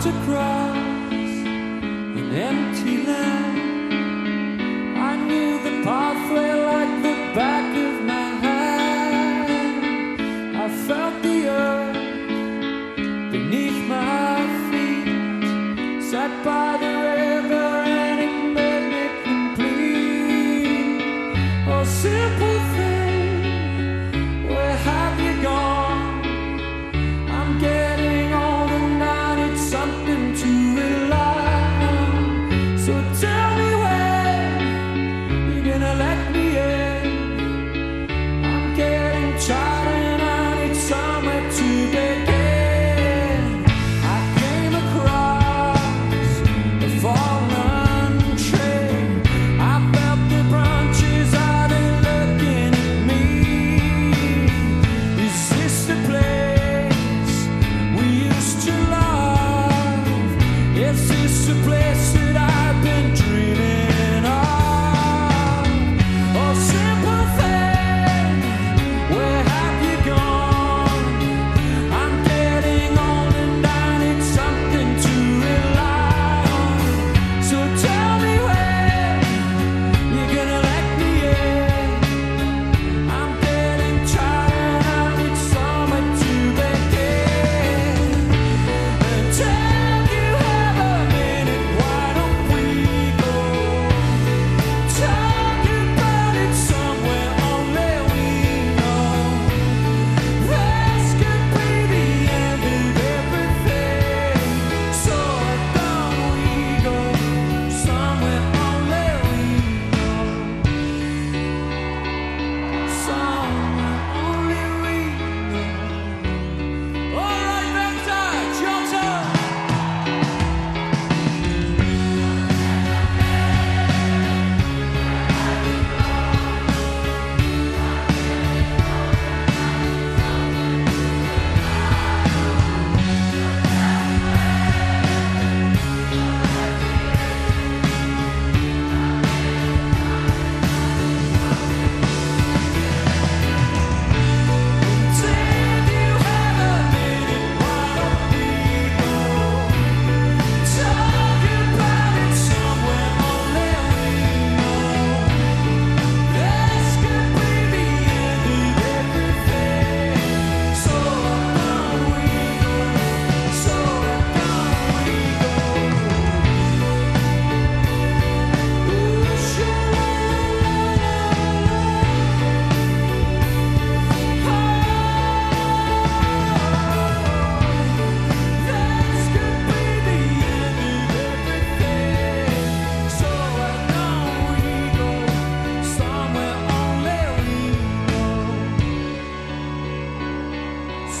to cross an empty land. I knew the pathway like the back of my hand. I felt the earth beneath my feet, sat by the river, and it made me complete. Oh, simple thing.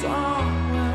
saw